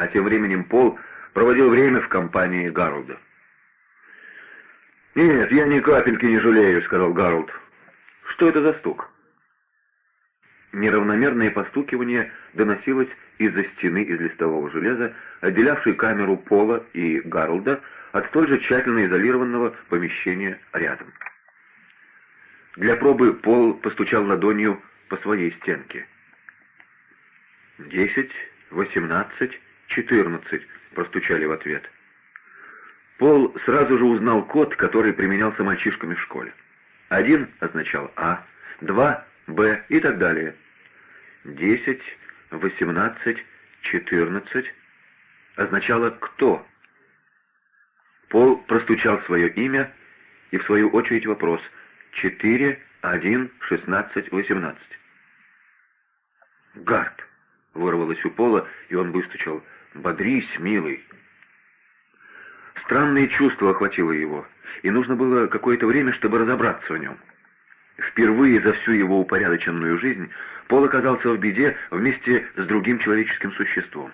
А тем временем Пол проводил время в компании Гаролда. «Нет, я ни капельки не жалею», — сказал Гаролд. «Что это за стук?» Неравномерное постукивание доносилось из-за стены из листового железа, отделявшей камеру Пола и Гаролда от столь же тщательно изолированного помещения рядом. Для пробы Пол постучал ладонью по своей стенке. «Десять, восемнадцать, четырнадцать», — простучали в ответ. Пол сразу же узнал код, который применялся мальчишками в школе. Один означал «А», два — «Б» и так далее. Десять, восемнадцать, четырнадцать означало «кто». Пол простучал свое имя и, в свою очередь, вопрос «четыре, один, шестнадцать, восемнадцать». «Гард!» — вырвалось у Пола, и он выстучал «Бодрись, милый!» Странное чувство охватило его, и нужно было какое-то время, чтобы разобраться в нем. Впервые за всю его упорядоченную жизнь Пол оказался в беде вместе с другим человеческим существом.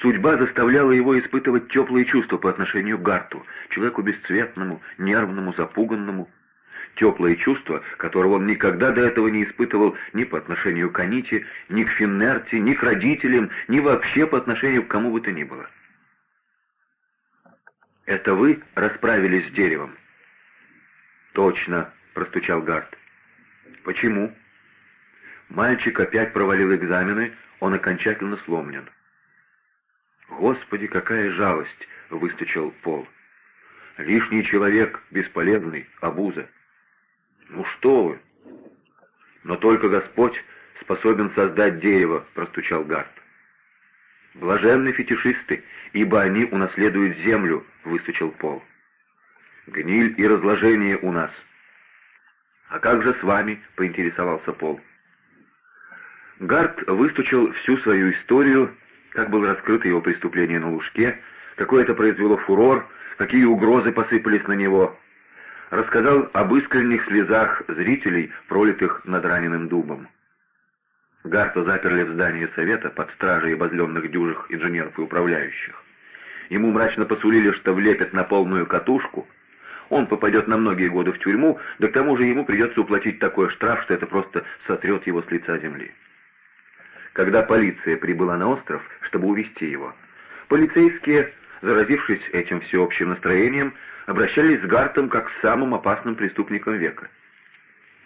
Судьба заставляла его испытывать теплые чувства по отношению к Гарту, человеку бесцветному, нервному, запуганному. Теплые чувства, которого он никогда до этого не испытывал ни по отношению к Аните, ни к Финнерте, ни к родителям, ни вообще по отношению к кому бы то ни было. «Это вы расправились с деревом?» «Точно», — простучал Гарт. «Почему?» Мальчик опять провалил экзамены, он окончательно сломлен. «Господи, какая жалость!» — выстучал Пол. «Лишний человек, бесполезный, обуза». «Ну что вы!» «Но только Господь способен создать дерево», — простучал Гарт. «Блаженны фетишисты, ибо они унаследуют землю», — выстучил Пол. «Гниль и разложение у нас». «А как же с вами?» — поинтересовался Пол. Гарт выстучил всю свою историю, как было раскрыто его преступление на Лужке, какой это произвело фурор, какие угрозы посыпались на него. Рассказал об искренних слезах зрителей, пролитых над раненым дубом. Гарта заперли в здании совета под стражей обозленных дюжих инженеров и управляющих. Ему мрачно посулили, что влепят на полную катушку. Он попадет на многие годы в тюрьму, да к тому же ему придется уплатить такой штраф, что это просто сотрет его с лица земли. Когда полиция прибыла на остров, чтобы увести его, полицейские, заразившись этим всеобщим настроением, обращались с Гартом как с самым опасным преступником века.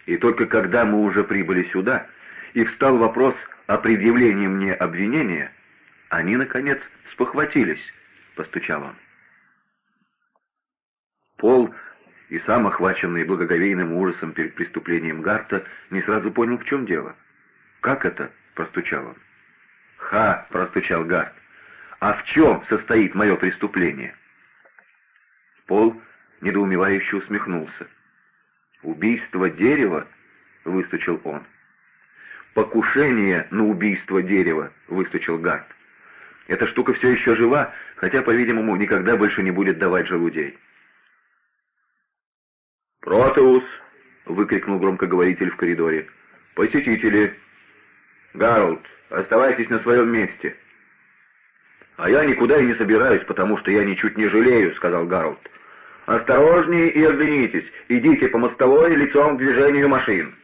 И только когда мы уже прибыли сюда, и встал вопрос о предъявлении мне обвинения, они, наконец, спохватились, — постучал он. Пол, и сам охваченный благоговейным ужасом перед преступлением Гарта, не сразу понял, в чем дело. «Как это?» — простучал он. «Ха!» — простучал Гарт. «А в чем состоит мое преступление?» Пол недоумевающе усмехнулся. «Убийство дерева?» — выстучил он. «Покушение на убийство дерева», — выстучил Гарт. «Эта штука все еще жива, хотя, по-видимому, никогда больше не будет давать желудей». «Протеус!» — выкрикнул громкоговоритель в коридоре. «Посетители!» «Гарольд, оставайтесь на своем месте!» «А я никуда и не собираюсь, потому что я ничуть не жалею», — сказал Гарольд. «Осторожнее и оглянитесь. Идите по мостовой лицом к движению машин».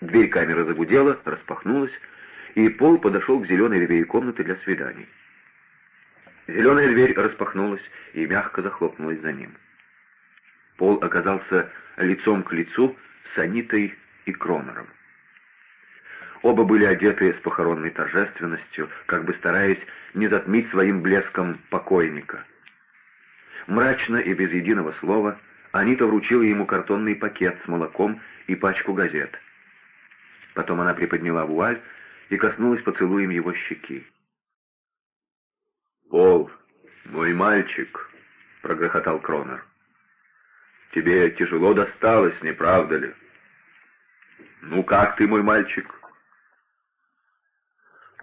Дверь камеры загудела, распахнулась, и Пол подошел к зеленой двери комнаты для свиданий. Зеленая дверь распахнулась и мягко захлопнулась за ним. Пол оказался лицом к лицу с Анитой и Кронером. Оба были одеты с похоронной торжественностью, как бы стараясь не затмить своим блеском покойника. Мрачно и без единого слова Анита вручила ему картонный пакет с молоком и пачку газет — Потом она приподняла вуаль и коснулась поцелуем его щеки. «Пол, мой мальчик», — прогрохотал Кронер, — «тебе тяжело досталось, не правда ли?» «Ну как ты, мой мальчик?»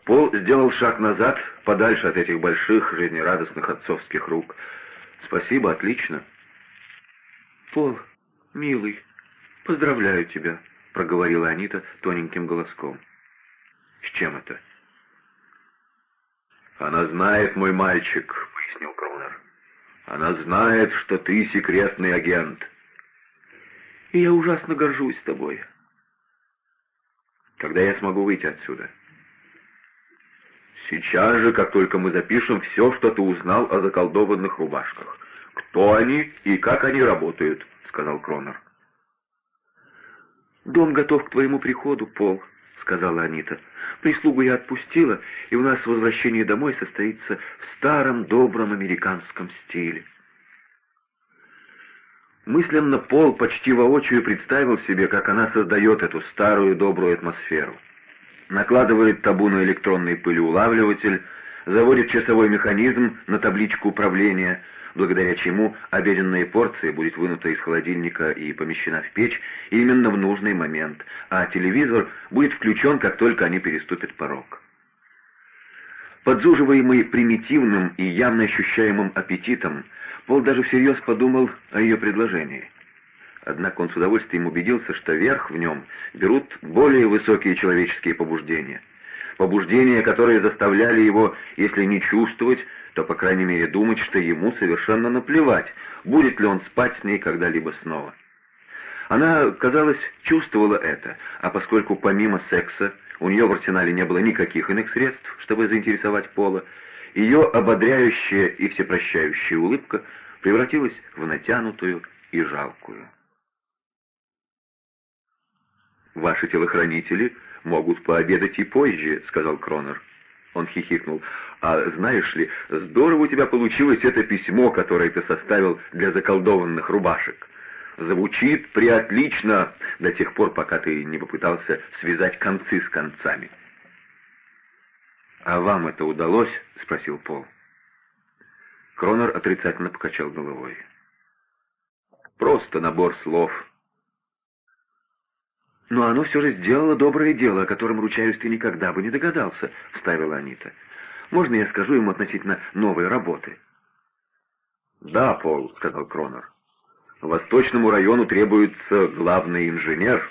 Пол сделал шаг назад, подальше от этих больших, жизнерадостных отцовских рук. «Спасибо, отлично». «Пол, милый, поздравляю тебя», — проговорила Анита тоненьким голоском. «С чем это?» «Она знает, мой мальчик», — пояснил Кронер. «Она знает, что ты секретный агент». «И я ужасно горжусь тобой». «Когда я смогу выйти отсюда?» «Сейчас же, как только мы запишем все, что ты узнал о заколдованных рубашках. Кто они и как они работают», — сказал Кронер. «Дом готов к твоему приходу, Пол», — сказала Анита. «Прислугу я отпустила, и у нас возвращение домой состоится в старом добром американском стиле». Мысленно Пол почти воочию представил себе, как она создает эту старую добрую атмосферу накладывает табу на электронный пылеулавливатель, заводит часовой механизм на табличку управления, благодаря чему обеденная порция будет вынута из холодильника и помещена в печь именно в нужный момент, а телевизор будет включен, как только они переступят порог. Подзуживаемый примитивным и явно ощущаемым аппетитом, Пол даже всерьез подумал о ее предложении — Однако он с удовольствием убедился, что верх в нем берут более высокие человеческие побуждения. Побуждения, которые заставляли его, если не чувствовать, то, по крайней мере, думать, что ему совершенно наплевать, будет ли он спать с ней когда-либо снова. Она, казалось, чувствовала это, а поскольку помимо секса у нее в арсенале не было никаких иных средств, чтобы заинтересовать Пола, ее ободряющая и всепрощающая улыбка превратилась в натянутую и жалкую. «Ваши телохранители могут пообедать и позже», — сказал Кронер. Он хихикнул. «А знаешь ли, здорово у тебя получилось это письмо, которое ты составил для заколдованных рубашек. Звучит приотлично до тех пор, пока ты не попытался связать концы с концами». «А вам это удалось?» — спросил Пол. Кронер отрицательно покачал головой. «Просто набор слов», «Но оно все же сделало доброе дело, о котором, ручаюсь, ты никогда бы не догадался», — вставила Анита. «Можно я скажу ему относительно новой работы?» «Да, Пол», — сказал Кронер. «Восточному району требуется главный инженер».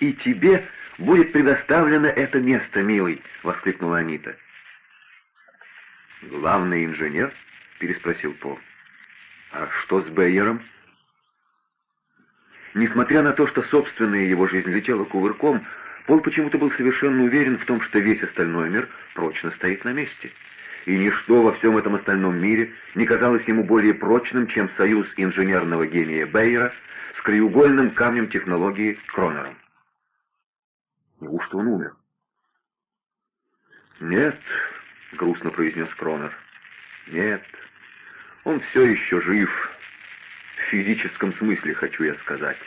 «И тебе будет предоставлено это место, милый», — воскликнула Анита. «Главный инженер?» — переспросил Пол. «А что с Бейером?» Несмотря на то, что собственная его жизнь летела кувырком, Пол почему-то был совершенно уверен в том, что весь остальной мир прочно стоит на месте. И ничто во всем этом остальном мире не казалось ему более прочным, чем союз инженерного гения Бейера с краеугольным камнем технологии Кронером. Неужто он умер? «Нет», — грустно произнес Кронер, — «нет, он все еще жив». В физическом смысле, хочу я сказать.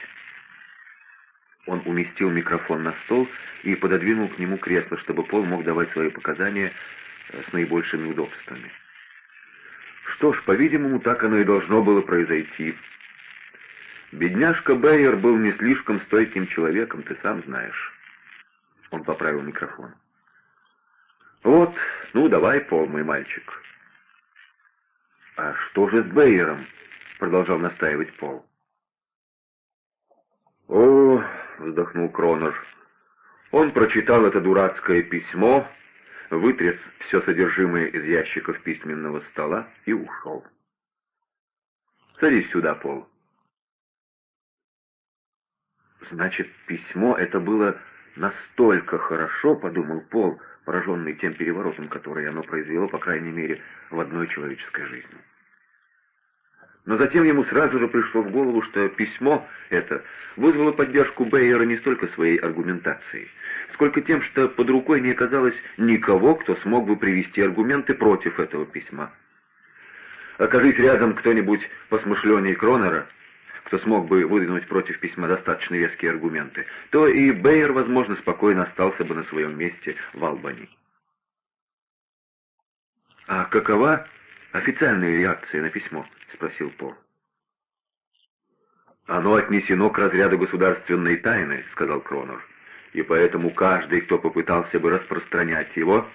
Он уместил микрофон на стол и пододвинул к нему кресло, чтобы Пол мог давать свои показания э, с наибольшими удобствами. Что ж, по-видимому, так оно и должно было произойти. Бедняжка Бейер был не слишком стойким человеком, ты сам знаешь. Он поправил микрофон. Вот, ну давай, Пол, мой мальчик. А что же с Бейером? Продолжал настаивать Пол. «О!» — вздохнул Кронер. Он прочитал это дурацкое письмо, вытряс все содержимое из ящиков письменного стола и ушел. «Садись сюда, Пол». «Значит, письмо это было настолько хорошо», — подумал Пол, пораженный тем переворотом, который оно произвело, по крайней мере, в одной человеческой жизни. Но затем ему сразу же пришло в голову, что письмо это вызвало поддержку Бейера не столько своей аргументацией, сколько тем, что под рукой не оказалось никого, кто смог бы привести аргументы против этого письма. Окажись рядом кто-нибудь посмышленнее Кронера, кто смог бы выдвинуть против письма достаточно веские аргументы, то и Бейер, возможно, спокойно остался бы на своем месте в Албании. А какова официальная реакция на письмо? — спросил Пол. «Оно отнесено к разряду государственной тайны», — сказал Кронер, «и поэтому каждый, кто попытался бы распространять его,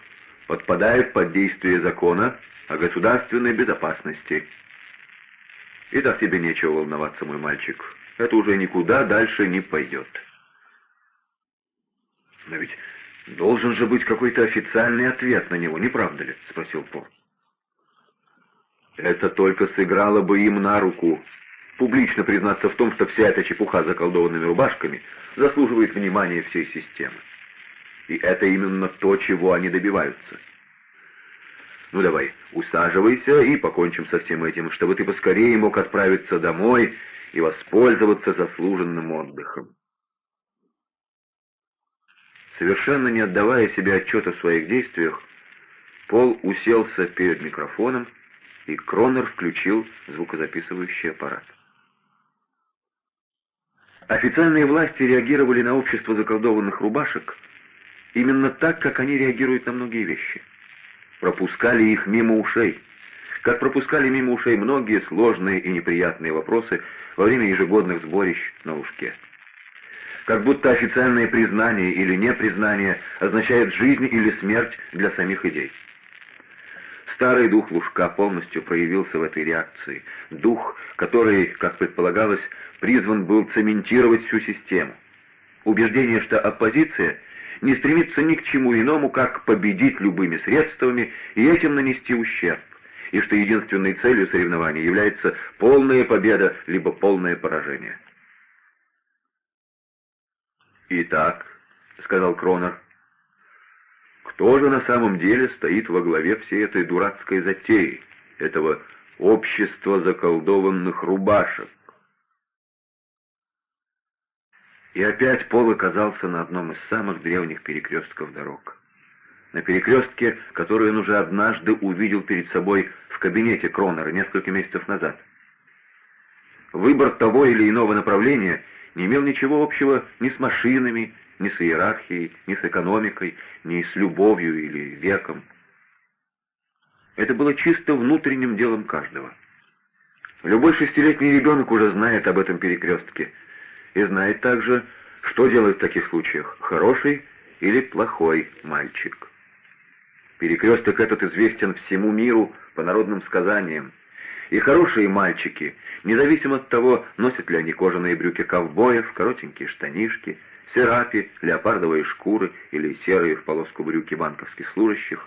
подпадает под действие закона о государственной безопасности. И так тебе нечего волноваться, мой мальчик, это уже никуда дальше не пойдет». «Но ведь «Должен же быть какой-то официальный ответ на него, не правда ли?» — спросил Пол. «Это только сыграло бы им на руку. Публично признаться в том, что вся эта чепуха с заколдованными рубашками заслуживает внимания всей системы. И это именно то, чего они добиваются. Ну давай, усаживайся и покончим со всем этим, чтобы ты поскорее мог отправиться домой и воспользоваться заслуженным отдыхом. Совершенно не отдавая себе отчета в своих действиях, Пол уселся перед микрофоном, и Кронер включил звукозаписывающий аппарат. Официальные власти реагировали на общество заколдованных рубашек именно так, как они реагируют на многие вещи. Пропускали их мимо ушей, как пропускали мимо ушей многие сложные и неприятные вопросы во время ежегодных сборищ на Лужке как будто официальное признание или непризнание означает жизнь или смерть для самих идей. Старый дух Лужка полностью проявился в этой реакции. Дух, который, как предполагалось, призван был цементировать всю систему. Убеждение, что оппозиция не стремится ни к чему иному, как победить любыми средствами и этим нанести ущерб, и что единственной целью соревнований является полная победа либо полное поражение. «Итак», — сказал Кронер, — «кто же на самом деле стоит во главе всей этой дурацкой затеи, этого общества заколдованных рубашек?» И опять Пол оказался на одном из самых древних перекрестков дорог. На перекрестке, который он уже однажды увидел перед собой в кабинете Кронера несколько месяцев назад. Выбор того или иного направления — не имел ничего общего ни с машинами, ни с иерархией, ни с экономикой, ни с любовью или веком. Это было чисто внутренним делом каждого. Любой шестилетний ребенок уже знает об этом перекрестке и знает также, что делать в таких случаях, хороший или плохой мальчик. Перекресток этот известен всему миру по народным сказаниям, и хорошие мальчики, независимо от того, носят ли они кожаные брюки ковбоев, коротенькие штанишки, серапи, леопардовые шкуры или серые в полоску брюки банковских служащих,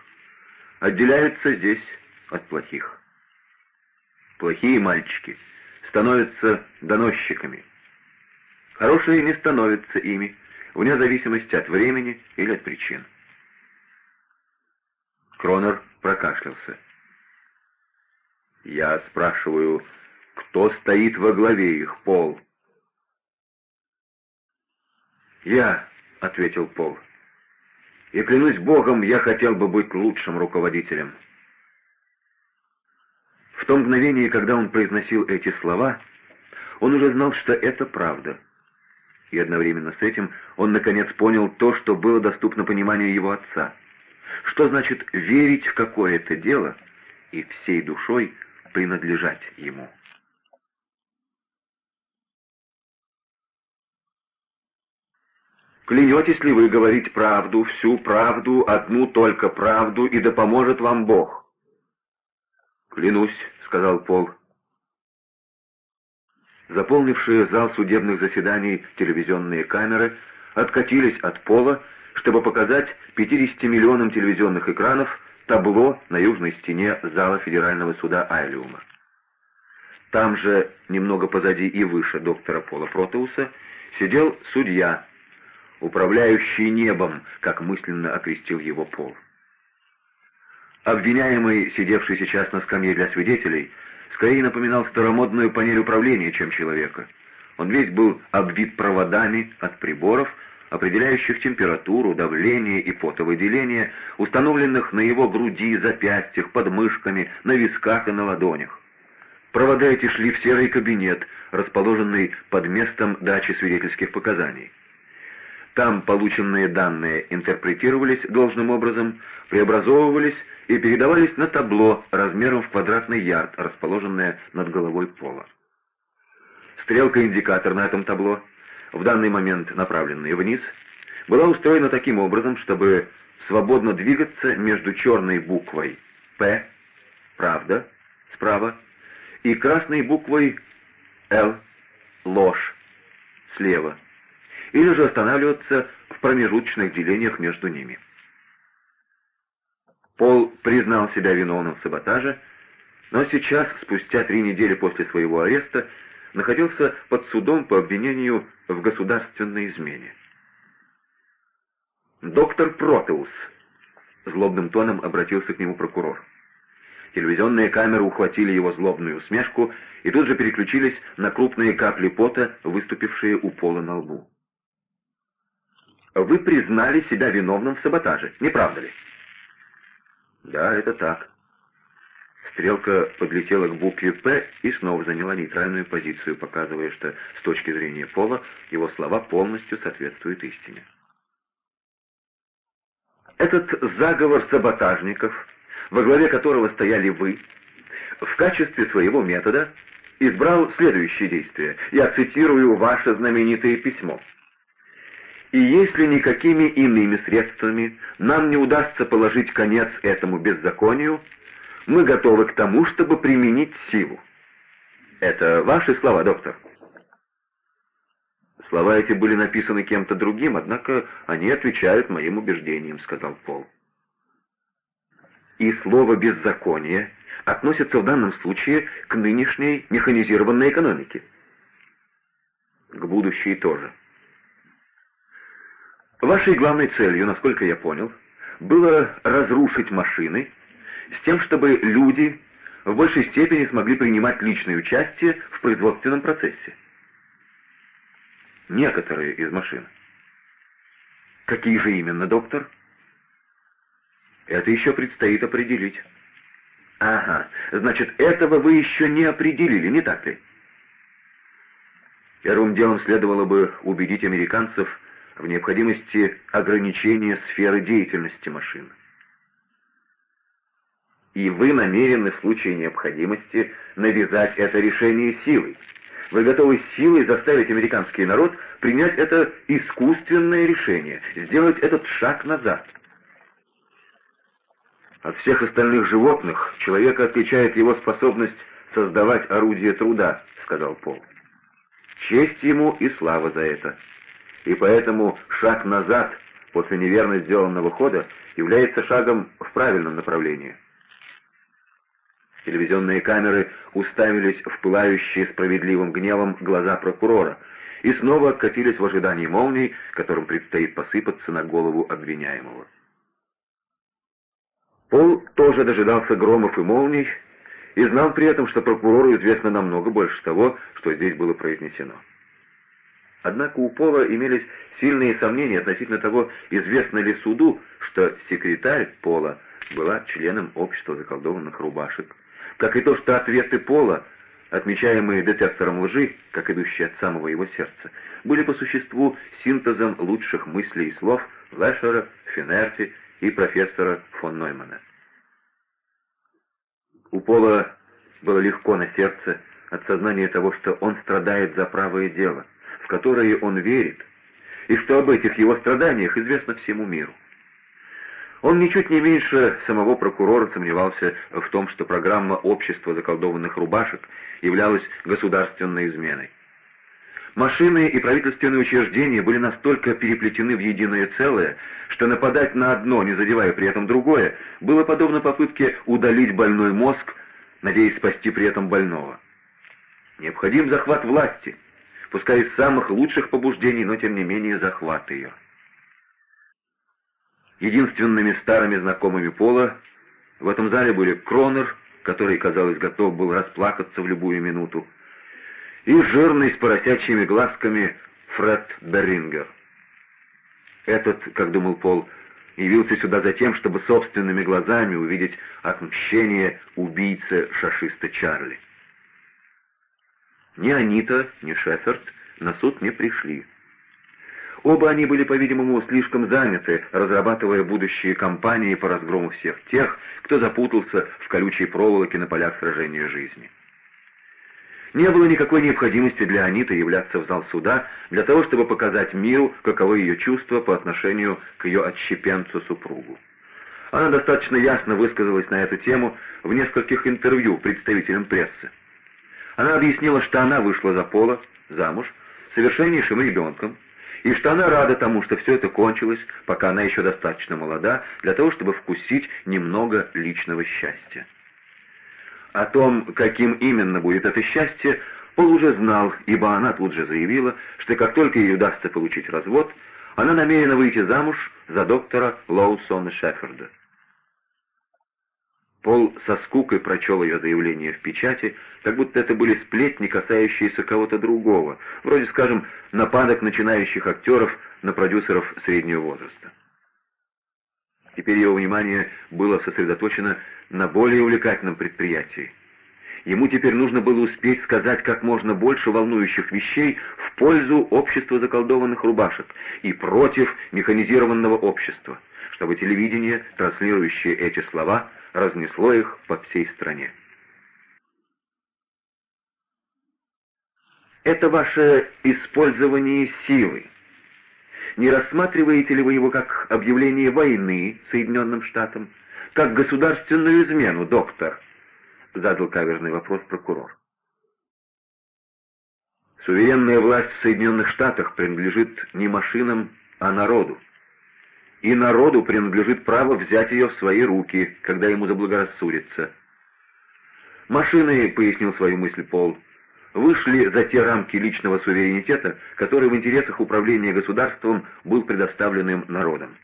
отделяются здесь от плохих. Плохие мальчики становятся доносчиками. Хорошие не становятся ими, вне зависимости от времени или от причин. Кронер прокашлялся. Я спрашиваю, кто стоит во главе их, Пол? «Я», — ответил Пол. «И клянусь Богом, я хотел бы быть лучшим руководителем». В том мгновении, когда он произносил эти слова, он уже знал, что это правда. И одновременно с этим он наконец понял то, что было доступно пониманию его отца. Что значит верить в какое-то дело и всей душой принадлежать ему. Клянетесь ли вы говорить правду, всю правду, одну только правду, и да поможет вам Бог? Клянусь, сказал Пол. Заполнившие зал судебных заседаний телевизионные камеры откатились от пола, чтобы показать 50 миллионам телевизионных экранов табло на южной стене зала Федерального суда Айлиума. Там же, немного позади и выше доктора Пола Протеуса, сидел судья, управляющий небом, как мысленно окрестил его Пол. Обвиняемый, сидевший сейчас на скамье для свидетелей, скорее напоминал старомодную панель управления, чем человека. Он весь был обвит проводами от приборов, определяющих температуру, давление и потовыделение, установленных на его груди, запястьях, подмышками, на висках и на ладонях. Провода эти шли в серый кабинет, расположенный под местом дачи свидетельских показаний. Там полученные данные интерпретировались должным образом, преобразовывались и передавались на табло размером в квадратный ярд, расположенное над головой пола. Стрелка-индикатор на этом табло в данный момент направленная вниз, была устроена таким образом, чтобы свободно двигаться между черной буквой «П» — «Правда» справа и красной буквой «Л» — «Ложь» слева, или же останавливаться в промежуточных делениях между ними. Пол признал себя виновным в саботаже, но сейчас, спустя три недели после своего ареста, находился под судом по обвинению в государственной измене. «Доктор Протеус», — злобным тоном обратился к нему прокурор. Телевизионные камеры ухватили его злобную усмешку и тут же переключились на крупные капли пота, выступившие у пола на лбу. «Вы признали себя виновным в саботаже, не правда ли?» «Да, это так». Стрелка подлетела к букве «П» и снова заняла нейтральную позицию, показывая, что с точки зрения Пола его слова полностью соответствуют истине. Этот заговор саботажников, во главе которого стояли вы, в качестве своего метода избрал следующее действие. Я цитирую ваше знаменитое письмо. «И если никакими иными средствами нам не удастся положить конец этому беззаконию, мы готовы к тому, чтобы применить силу». Это ваши слова, доктор? Слова эти были написаны кем-то другим, однако они отвечают моим убеждениям, сказал Пол. И слово «беззаконие» относится в данном случае к нынешней механизированной экономике. К будущей тоже. Вашей главной целью, насколько я понял, было разрушить машины с тем, чтобы люди в большей степени смогли принимать личное участие в производственном процессе некоторые из машин. Какие же именно, доктор? Это еще предстоит определить. Ага, значит, этого вы еще не определили, не так ли? Первым делом следовало бы убедить американцев в необходимости ограничения сферы деятельности машин. И вы намерены в случае необходимости навязать это решение силой. Вы готовы силой заставить американский народ принять это искусственное решение, сделать этот шаг назад. От всех остальных животных человека отличает его способность создавать орудие труда, сказал Пол. Честь ему и слава за это. И поэтому шаг назад после неверно сделанного хода является шагом в правильном направлении. Телевизионные камеры уставились в пылающие справедливым гневом глаза прокурора и снова откатились в ожидании молний, которым предстоит посыпаться на голову обвиняемого. Пол тоже дожидался громов и молний и знал при этом, что прокурору известно намного больше того, что здесь было произнесено. Однако у Пола имелись сильные сомнения относительно того, известно ли суду, что секретарь Пола была членом общества заколдованных рубашек, как и то, что ответы Пола, отмечаемые детектором лжи, как идущие от самого его сердца, были по существу синтезом лучших мыслей и слов Лешера, Финерти и профессора фон Ноймана. У Пола было легко на сердце от сознания того, что он страдает за правое дело, в которое он верит, и что об этих его страданиях известно всему миру. Он ничуть не меньше самого прокурора сомневался в том, что программа общества заколдованных рубашек являлась государственной изменой. Машины и правительственные учреждения были настолько переплетены в единое целое, что нападать на одно, не задевая при этом другое, было подобно попытке удалить больной мозг, надеясь спасти при этом больного. Необходим захват власти, пускай из самых лучших побуждений, но тем не менее захват ее. Единственными старыми знакомыми Пола в этом зале были Кронер, который, казалось, готов был расплакаться в любую минуту, и жирный с поросячьими глазками Фред Берингер. Этот, как думал Пол, явился сюда за тем, чтобы собственными глазами увидеть отмщение убийцы шашиста Чарли. Ни Анита, ни Шеферд на суд не пришли. Оба они были, по-видимому, слишком заняты, разрабатывая будущие кампании по разгрому всех тех, кто запутался в колючей проволоке на полях сражения жизни. Не было никакой необходимости для Аниты являться в зал суда для того, чтобы показать миру, каково ее чувство по отношению к ее отщепенцу-супругу. Она достаточно ясно высказалась на эту тему в нескольких интервью представителям прессы. Она объяснила, что она вышла за Пола, замуж, совершеннейшим ребенком, и что она рада тому, что все это кончилось, пока она еще достаточно молода, для того, чтобы вкусить немного личного счастья. О том, каким именно будет это счастье, Пол уже знал, ибо она тут же заявила, что как только ей удастся получить развод, она намерена выйти замуж за доктора Лоусона Шеффорда. Пол со скукой прочел ее заявление в печати, как будто это были сплетни, касающиеся кого-то другого, вроде, скажем, нападок начинающих актеров на продюсеров среднего возраста. Теперь его внимание было сосредоточено на более увлекательном предприятии. Ему теперь нужно было успеть сказать как можно больше волнующих вещей в пользу общества заколдованных рубашек и против механизированного общества, чтобы телевидение, транслирующее эти слова, разнесло их по всей стране. Это ваше использование силы. Не рассматриваете ли вы его как объявление войны Соединенным Штатам, как государственную измену, доктор? Задал каверзный вопрос прокурор. Суверенная власть в Соединенных Штатах принадлежит не машинам, а народу и народу принадлежит право взять ее в свои руки, когда ему заблагорассудится. Машины, пояснил свою мысль Пол, вышли за те рамки личного суверенитета, который в интересах управления государством был предоставлен народом.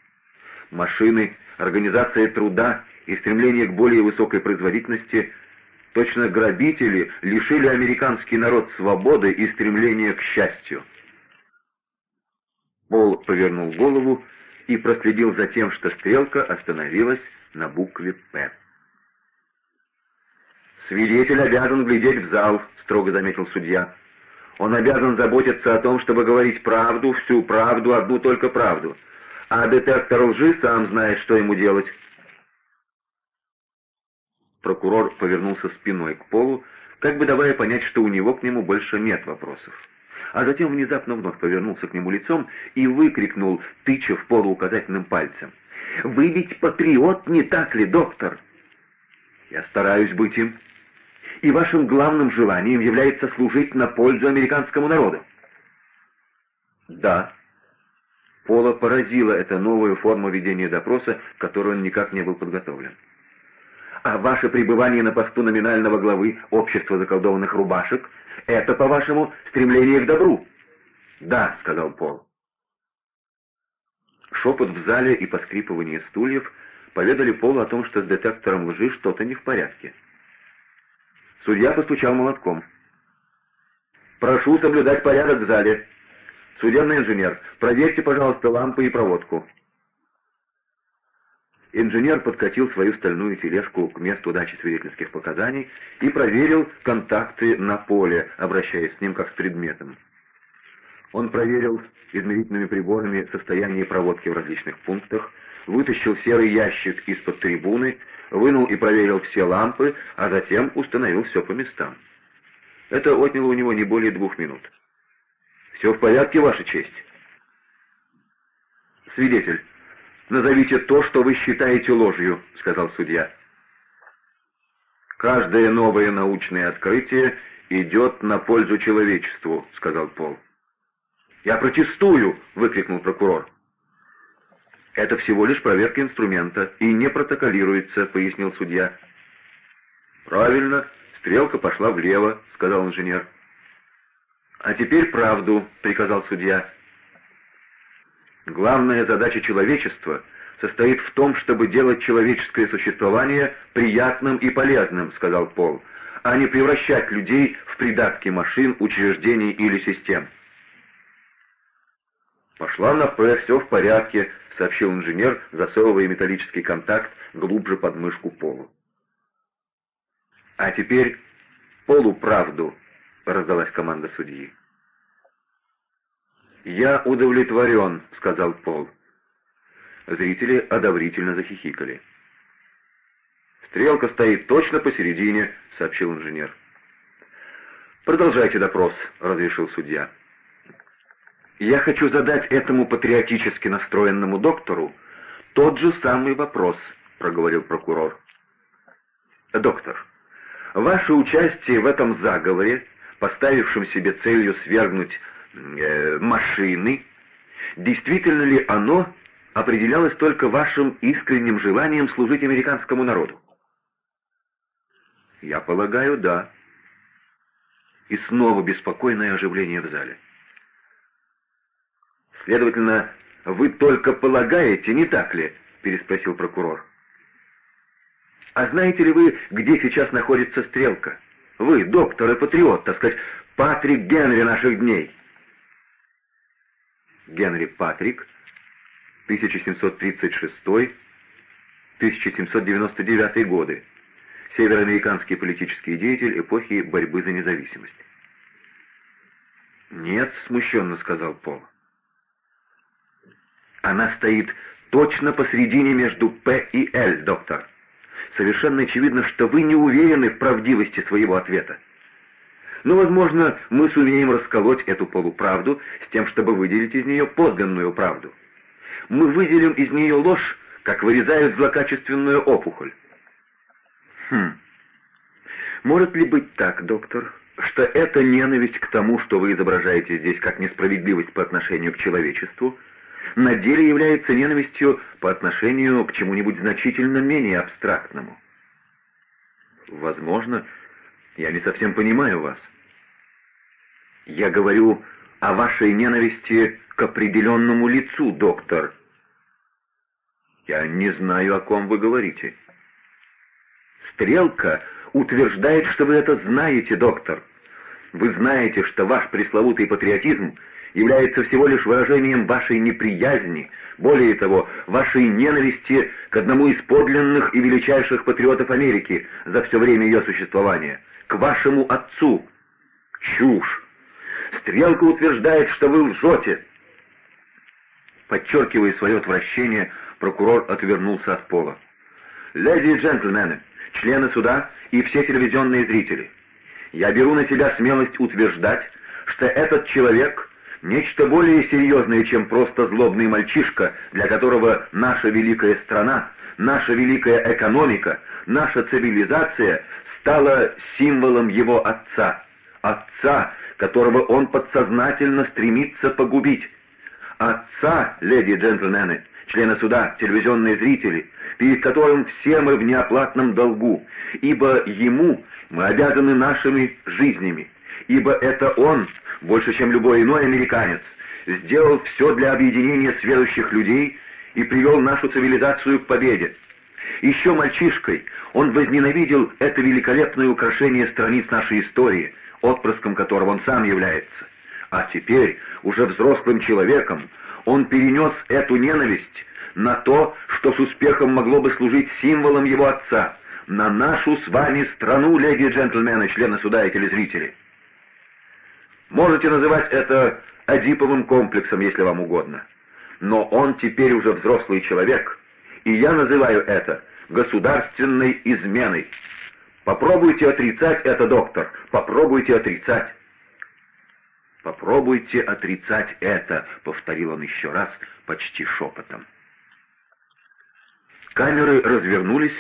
Машины, организация труда и стремление к более высокой производительности точно грабители лишили американский народ свободы и стремления к счастью. Пол повернул голову и проследил за тем, что стрелка остановилась на букве «П». «Свидетель обязан глядеть в зал», — строго заметил судья. «Он обязан заботиться о том, чтобы говорить правду, всю правду, одну только правду. А детектор лжи сам знает, что ему делать». Прокурор повернулся спиной к полу, как бы давая понять, что у него к нему больше нет вопросов а затем внезапно вновь повернулся к нему лицом и выкрикнул, тыча в полу указательным пальцем. «Вы ведь патриот, не так ли, доктор?» «Я стараюсь быть им. И вашим главным желанием является служить на пользу американскому народу?» «Да». Пола поразила эта новая форма ведения допроса, к которой он никак не был подготовлен. «А ваше пребывание на посту номинального главы Общества заколдованных рубашек это, по-вашему, стремление к добру?» «Да», — сказал Пол. Шепот в зале и поскрипывание стульев поведали Полу о том, что с детектором лжи что-то не в порядке. Судья постучал молотком. «Прошу соблюдать порядок в зале. Судебный инженер, проверьте, пожалуйста, лампы и проводку». Инженер подкатил свою стальную тележку к месту дачи свидетельских показаний и проверил контакты на поле, обращаясь с ним как с предметом. Он проверил измерительными приборами состояние проводки в различных пунктах, вытащил серый ящик из-под трибуны, вынул и проверил все лампы, а затем установил все по местам. Это отняло у него не более двух минут. «Все в порядке, Ваша честь?» «Свидетель, «Назовите то, что вы считаете ложью», — сказал судья. «Каждое новое научное открытие идет на пользу человечеству», — сказал Пол. «Я протестую!» — выкрикнул прокурор. «Это всего лишь проверка инструмента и не протоколируется», — пояснил судья. «Правильно, стрелка пошла влево», — сказал инженер. «А теперь правду», — приказал судья. Главная задача человечества состоит в том, чтобы делать человеческое существование приятным и полезным, сказал Пол, а не превращать людей в придатки машин, учреждений или систем. «Пошла на П, все в порядке», — сообщил инженер, засовывая металлический контакт глубже под мышку Полу. «А теперь полуправду», — раздалась команда судьи. «Я удовлетворен», — сказал Пол. Зрители одобрительно захихикали. «Стрелка стоит точно посередине», — сообщил инженер. «Продолжайте допрос», — разрешил судья. «Я хочу задать этому патриотически настроенному доктору тот же самый вопрос», — проговорил прокурор. «Доктор, ваше участие в этом заговоре, поставившем себе целью свергнуть э, машины действительно ли оно определялось только вашим искренним желанием служить американскому народу? Я полагаю, да. И снова беспокойное оживление в зале. Следовательно, вы только полагаете, не так ли? переспросил прокурор. А знаете ли вы, где сейчас находится стрелка? Вы, доктор и патриот, так сказать, Патрик Генри наших дней. Генри Патрик, 1736-1799 годы, североамериканский политический деятель эпохи борьбы за независимость. «Нет», — смущенно сказал Пол. «Она стоит точно посредине между «П» и «Л», доктор. Совершенно очевидно, что вы не уверены в правдивости своего ответа. Но, возможно, мы сумеем расколоть эту полуправду с тем, чтобы выделить из нее подлинную правду. Мы выделим из нее ложь, как вырезают злокачественную опухоль. Хм. Может ли быть так, доктор, что эта ненависть к тому, что вы изображаете здесь как несправедливость по отношению к человечеству, на деле является ненавистью по отношению к чему-нибудь значительно менее абстрактному? Возможно, я не совсем понимаю вас. Я говорю о вашей ненависти к определенному лицу, доктор. Я не знаю, о ком вы говорите. Стрелка утверждает, что вы это знаете, доктор. Вы знаете, что ваш пресловутый патриотизм является всего лишь выражением вашей неприязни, более того, вашей ненависти к одному из подлинных и величайших патриотов Америки за все время ее существования, к вашему отцу. Чушь! Стрелка утверждает, что вы лжете. Подчеркивая свое отвращение, прокурор отвернулся от пола. «Леди и джентльмены, члены суда и все телевизионные зрители, я беру на себя смелость утверждать, что этот человек — нечто более серьезное, чем просто злобный мальчишка, для которого наша великая страна, наша великая экономика, наша цивилизация стала символом его отца. Отца, которого он подсознательно стремится погубить. Отца, леди и джентльмены, члены суда, телевизионные зрители, перед которым все мы в неоплатном долгу, ибо ему мы обязаны нашими жизнями, ибо это он, больше чем любой иной американец, сделал все для объединения сведущих людей и привел нашу цивилизацию к победе. Еще мальчишкой он возненавидел это великолепное украшение страниц нашей истории — отпрыском которого он сам является. А теперь, уже взрослым человеком, он перенес эту ненависть на то, что с успехом могло бы служить символом его отца, на нашу с вами страну, леди и джентльмены, члены суда и телезрители. Можете называть это Адиповым комплексом, если вам угодно. Но он теперь уже взрослый человек, и я называю это государственной изменой. Попробуйте отрицать это, доктор, попробуйте отрицать. «Попробуйте отрицать это», — повторил он еще раз, почти шепотом. Камеры развернулись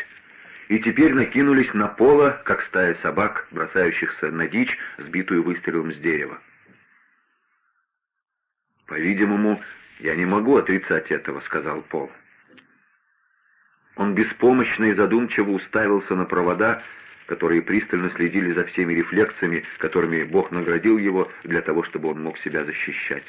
и теперь накинулись на поло, как стая собак, бросающихся на дичь, сбитую выстрелом с дерева. «По-видимому, я не могу отрицать этого», — сказал Пол. Он беспомощно и задумчиво уставился на провода, которые пристально следили за всеми рефлексами, которыми Бог наградил его для того, чтобы он мог себя защищать.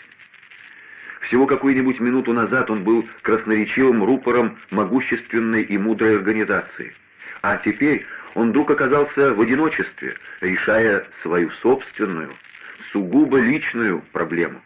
Всего какую-нибудь минуту назад он был красноречивым рупором могущественной и мудрой организации. А теперь он вдруг оказался в одиночестве, решая свою собственную, сугубо личную проблему —